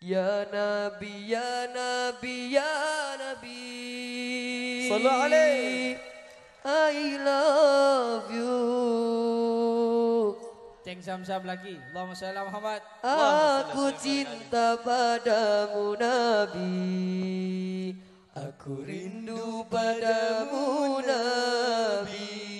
Ya Nabi, Ya Nabi, Ya Nabi. Sallu alaihi. I love you. Ceng sam-sam lagi. Allahumma sallallahu Muhammad. Aku cinta padamu Nabi. Aku rindu padamu Nabi.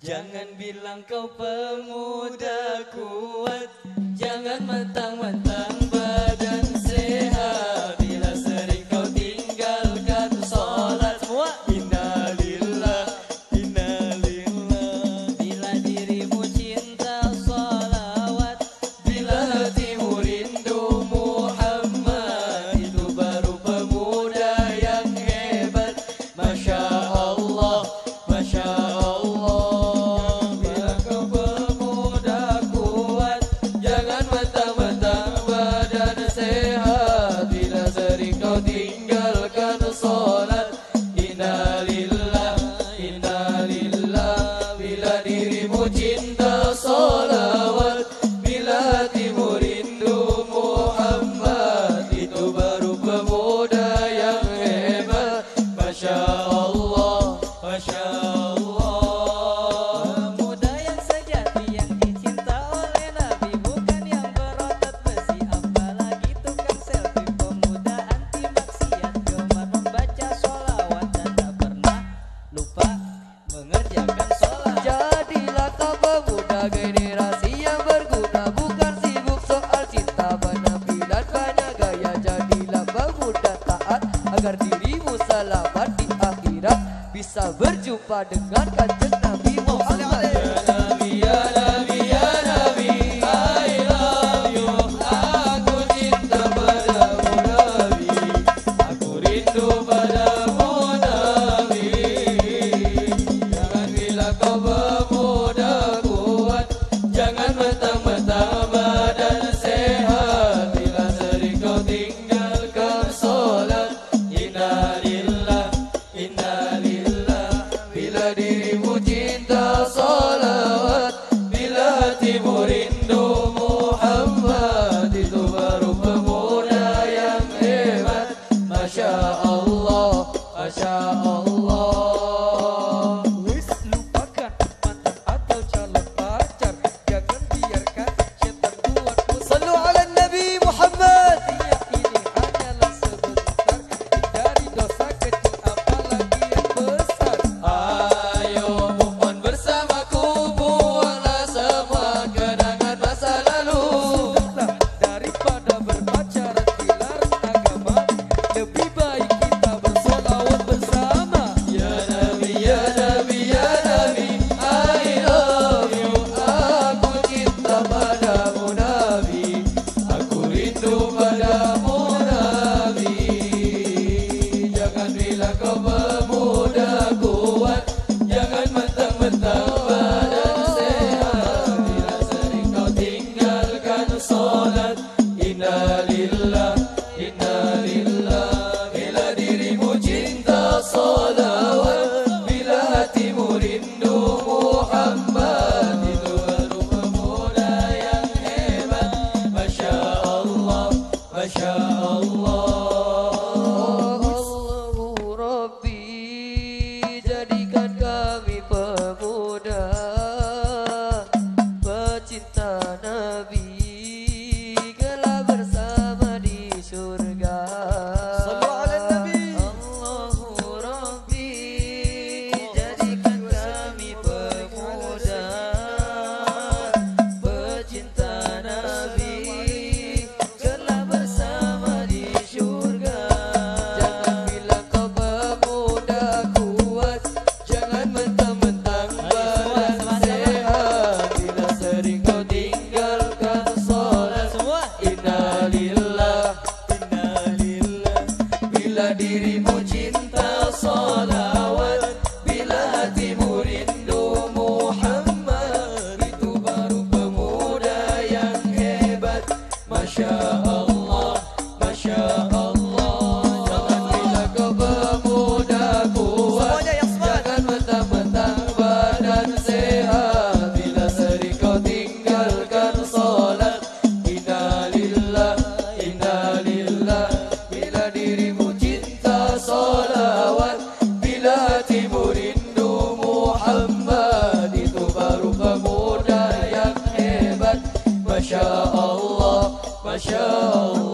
Jangan bilang kau pemuda kuat. Jangan matang-matang bisa berjumpa dengan kanjeng Nabi Muhammad. Kau Masya Allah Masya Allah.